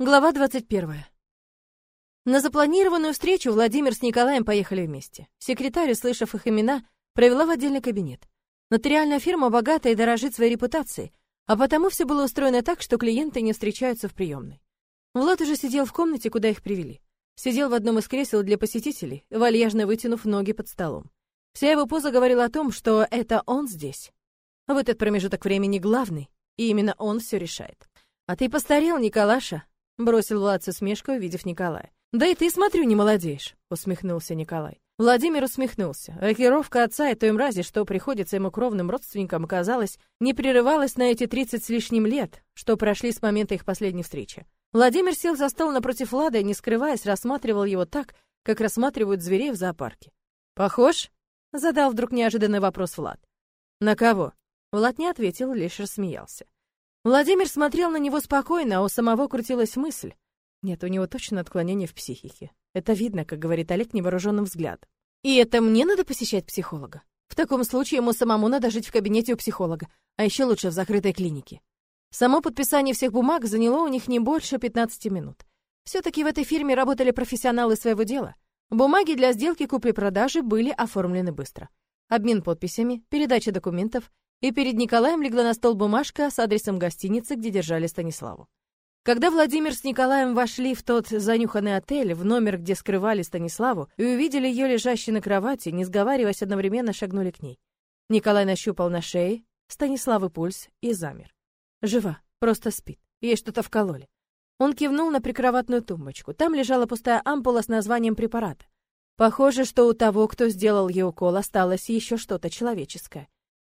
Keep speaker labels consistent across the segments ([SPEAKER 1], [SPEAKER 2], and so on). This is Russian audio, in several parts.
[SPEAKER 1] Глава 21. На запланированную встречу Владимир с Николаем поехали вместе. Секретарь, услышав их имена, провела в отдельный кабинет. Нотариальная фирма богата и дорожит своей репутацией, а потому все было устроено так, что клиенты не встречаются в приемной. Влад уже сидел в комнате, куда их привели. Сидел в одном из кресел для посетителей, вальяжно вытянув ноги под столом. Вся его поза говорила о том, что это он здесь. В этот промежуток времени главный, и именно он все решает. «А ты постарел, Николаша», бросил Влад с усмешкой, увидев Николая. Да и ты, смотрю, не молодеешь, усмехнулся Николай. Владимир усмехнулся. Рокировка отца и той мрази, что приходится ему кровным родственникам, казалось, не прерывалась на эти тридцать с лишним лет, что прошли с момента их последней встречи. Владимир сел за стол напротив Влада и, не скрываясь, рассматривал его так, как рассматривают зверей в зоопарке. «Похож?» — задал вдруг неожиданный вопрос Влад. «На кого?» Влад не ответил, лишь рассмеялся. Владимир смотрел на него спокойно, а у самого крутилась мысль. Нет, у него точно отклонение в психике. Это видно, как говорит Олег невооруженным взглядом. И это мне надо посещать психолога? В таком случае ему самому надо жить в кабинете у психолога, а еще лучше в закрытой клинике. Само подписание всех бумаг заняло у них не больше 15 минут. Все-таки в этой фирме работали профессионалы своего дела. Бумаги для сделки купли-продажи были оформлены быстро. Обмен подписями, передача документов, и перед Николаем легла на стол бумажка с адресом гостиницы, где держали Станиславу. Когда Владимир с Николаем вошли в тот занюханный отель, в номер, где скрывали Станиславу, и увидели ее лежащей на кровати, не сговариваясь, одновременно шагнули к ней. Николай нащупал на шее Станиславы пульс и замер. Жива, просто спит. Ей что-то вкололи. Он кивнул на прикроватную тумбочку. Там лежала пустая ампула с названием препарата. Похоже, что у того, кто сделал ей укол, осталось еще что-то человеческое.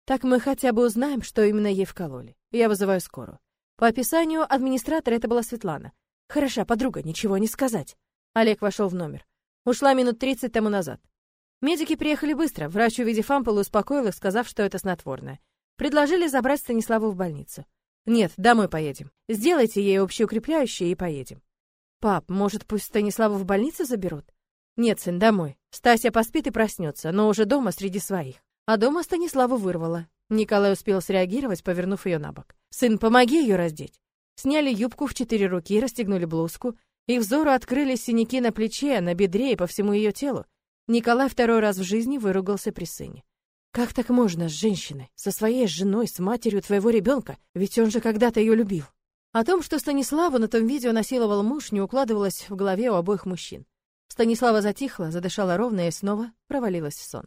[SPEAKER 1] Так мы хотя бы узнаем, что именно ей вкололи. Я вызываю скорую. По описанию администратора это была Светлана. Хороша подруга, ничего не сказать. Олег вошел в номер. Ушла минут 30 тому назад. Медики приехали быстро. Врач, увидев ампулу, успокоил их, сказав, что это снотворное. Предложили забрать Станиславу в больницу. Нет, домой поедем. Сделайте ей общеукрепляющее и поедем. Пап, может, пусть Станиславу в больницу заберут? Нет, сын, домой. Стася поспит и проснется, но уже дома среди своих. А дома Станиславу вырвало. Николай успел среагировать, повернув ее на бок. «Сын, помоги ее раздеть!» Сняли юбку в четыре руки, расстегнули блузку. и взору открылись синяки на плече, на бедре и по всему ее телу. Николай второй раз в жизни выругался при сыне. «Как так можно с женщиной, со своей женой, с матерью твоего ребенка? Ведь он же когда-то ее любил!» О том, что Станиславу на том видео насиловал муж, не укладывалось в голове у обоих мужчин. Станислава затихла, задышала ровно и снова провалилась в сон.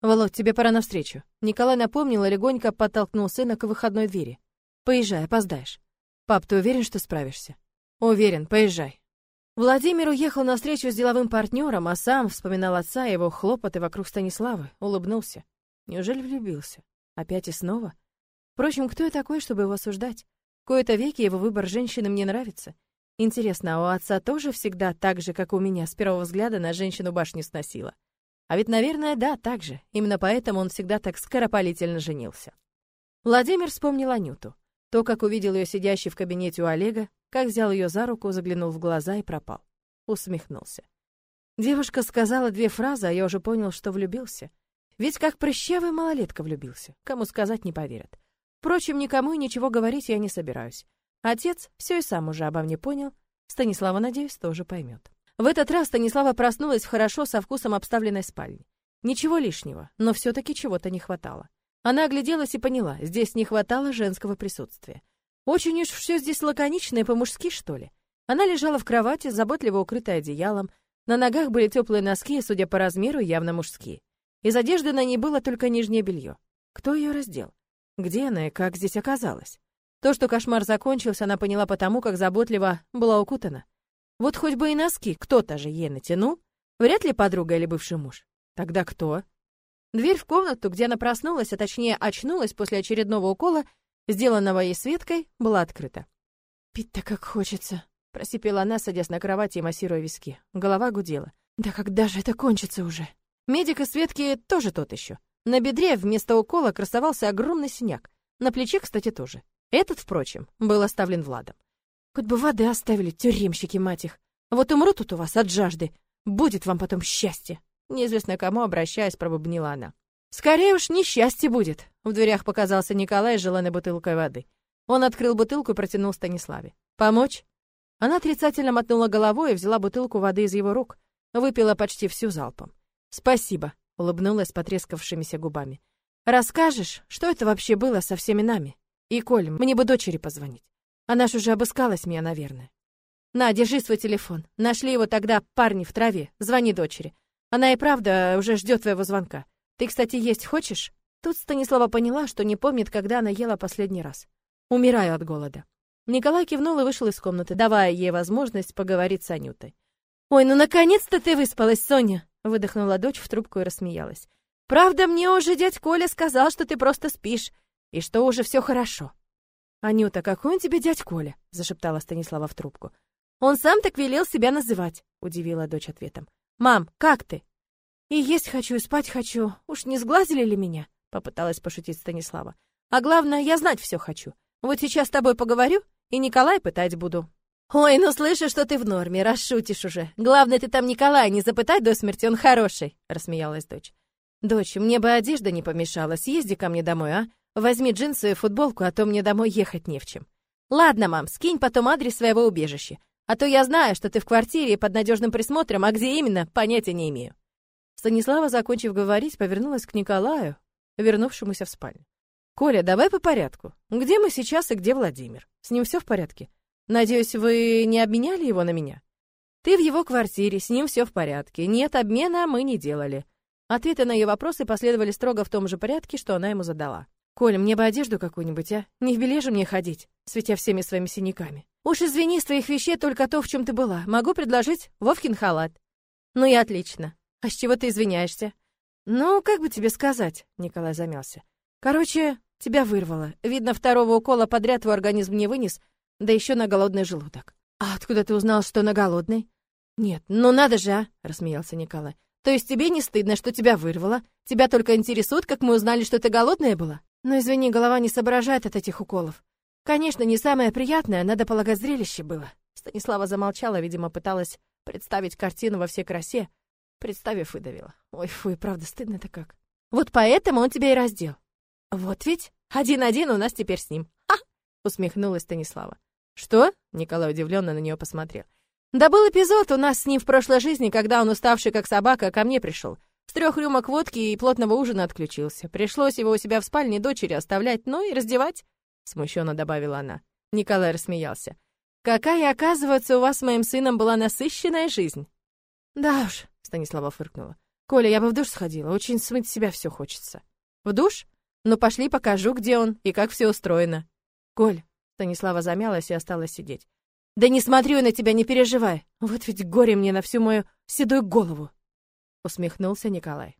[SPEAKER 1] «Володь, тебе пора навстречу». Николай напомнил и легонько подтолкнул сына к выходной двери. «Поезжай, опоздаешь». «Пап, ты уверен, что справишься?» «Уверен, поезжай». Владимир уехал на встречу с деловым партнером, а сам вспоминал отца и его хлопоты вокруг Станиславы, улыбнулся. Неужели влюбился? Опять и снова? Впрочем, кто я такой, чтобы его осуждать? Кое-то веки его выбор женщины мне нравится. Интересно, а у отца тоже всегда так же, как у меня, с первого взгляда на женщину башню сносила? А ведь, наверное, да, так же. Именно поэтому он всегда так скоропалительно женился. Владимир вспомнил Анюту. То, как увидел ее сидящей в кабинете у Олега, как взял ее за руку, заглянул в глаза и пропал. Усмехнулся. Девушка сказала две фразы, а я уже понял, что влюбился. Ведь как прыщавый малолетка влюбился. Кому сказать не поверят. Впрочем, никому и ничего говорить я не собираюсь. Отец все и сам уже обо мне понял. Станислава, надеюсь, тоже поймет. В этот раз Станислава проснулась в хорошо со вкусом обставленной спальне. Ничего лишнего, но все-таки чего-то не хватало. Она огляделась и поняла, здесь не хватало женского присутствия. Очень уж все здесь лаконично и по-мужски, что ли. Она лежала в кровати, заботливо укрытая одеялом. На ногах были теплые носки, судя по размеру, явно мужские. Из одежды на ней было только нижнее белье. Кто ее раздел? Где она и как здесь оказалась? То, что кошмар закончился, она поняла потому, как заботливо была укутана. Вот хоть бы и носки кто-то же ей натянул. Вряд ли подруга или бывший муж. Тогда кто? Дверь в комнату, где она проснулась, а точнее очнулась после очередного укола, сделанного ей Светкой, была открыта. «Пить-то как хочется», — просипела она, садясь на кровати и массируя виски. Голова гудела. «Да когда же это кончится уже?» Медик и Светки тоже тот еще. На бедре вместо укола красовался огромный синяк. На плече, кстати, тоже. Этот, впрочем, был оставлен Владом. Хоть бы воды оставили, тюремщики, мать их. Вот умру тут у вас от жажды. Будет вам потом счастье. Неизвестно кому, обращаясь, пробубнила она. Скорее уж несчастье будет. В дверях показался Николай с желанной бутылкой воды. Он открыл бутылку и протянул Станиславе. Помочь? Она отрицательно мотнула головой и взяла бутылку воды из его рук, выпила почти всю залпом. «Спасибо», — улыбнулась потрескавшимися губами. «Расскажешь, что это вообще было со всеми нами? И, Коль, мне бы дочери позвонить. Она ж уже обыскалась меня, наверное». «На, держи свой телефон. Нашли его тогда парни в траве. Звони дочери. Она и правда уже ждет твоего звонка. Ты, кстати, есть хочешь?» Тут Станислава поняла, что не помнит, когда она ела последний раз. «Умираю от голода». Николай кивнул и вышел из комнаты, давая ей возможность поговорить с Анютой. «Ой, ну наконец-то ты выспалась, Соня!» Выдохнула дочь в трубку и рассмеялась. «Правда, мне уже дядь Коля сказал, что ты просто спишь, и что уже все хорошо». «Анюта, какой он тебе дядь Коля?» зашептала Станислава в трубку. «Он сам так велел себя называть», удивила дочь ответом. «Мам, как ты?» «И есть хочу, и спать хочу. Уж не сглазили ли меня?» попыталась пошутить Станислава. «А главное, я знать все хочу. Вот сейчас с тобой поговорю, и Николай пытать буду». «Ой, ну слышу, что ты в норме, расшутишь уже. Главное, ты там Николая не запытать до смерти, он хороший», — рассмеялась дочь. «Дочь, мне бы одежда не помешала, съезди ко мне домой, а? Возьми джинсы и футболку, а то мне домой ехать не в чем». «Ладно, мам, скинь потом адрес своего убежища, а то я знаю, что ты в квартире под надежным присмотром, а где именно, понятия не имею». Станислава, закончив говорить, повернулась к Николаю, вернувшемуся в спальню. «Коля, давай по порядку. Где мы сейчас и где Владимир? С ним все в порядке?» Надеюсь, вы не обменяли его на меня? Ты в его квартире, с ним все в порядке. Нет, обмена мы не делали. Ответы на ее вопросы последовали строго в том же порядке, что она ему задала. «Коль, мне бы одежду какую-нибудь, а? Не в беле же мне ходить, светя всеми своими синяками. Уж извини, с твоих вещей только то, в чем ты была. Могу предложить Вовкин халат». «Ну и отлично. А с чего ты извиняешься?» «Ну, как бы тебе сказать?» — Николай замялся. «Короче, тебя вырвало. Видно, второго укола подряд твой организм не вынес, да еще на голодный желудок. А откуда ты узнал, что на голодный? Нет, ну надо же, а, рассмеялся Николай. То есть тебе не стыдно, что тебя вырвало? Тебя только интересует, как мы узнали, что ты голодная была? Ну извини, голова не соображает от этих уколов. Конечно, не самое приятное, надо полагать, зрелище было. Станислава замолчала, видимо, пыталась представить картину во всей красе. Представив, выдавила. Ой, фу, и правда, стыдно-то как. Вот поэтому он тебя и раздел. Вот ведь один-один у нас теперь с ним. Ха! Усмехнулась Станислава. «Что?» — Николай удивленно на нее посмотрел. «Да был эпизод у нас с ним в прошлой жизни, когда он, уставший как собака, ко мне пришел. С трех рюмок водки и плотного ужина отключился. Пришлось его у себя в спальне дочери оставлять, ну и раздевать», — смущенно добавила она. Николай рассмеялся. «Какая, оказывается, у вас с моим сыном была насыщенная жизнь!» «Да уж», — Станислава фыркнула. «Коля, я бы в душ сходила, очень смыть себя все хочется». «В душ? Ну пошли покажу, где он и как все устроено». «Коль, Станислава замялась и осталась сидеть. «Да не смотрю на тебя, не переживай. Вот ведь горе мне на всю мою седую голову!» Усмехнулся Николай.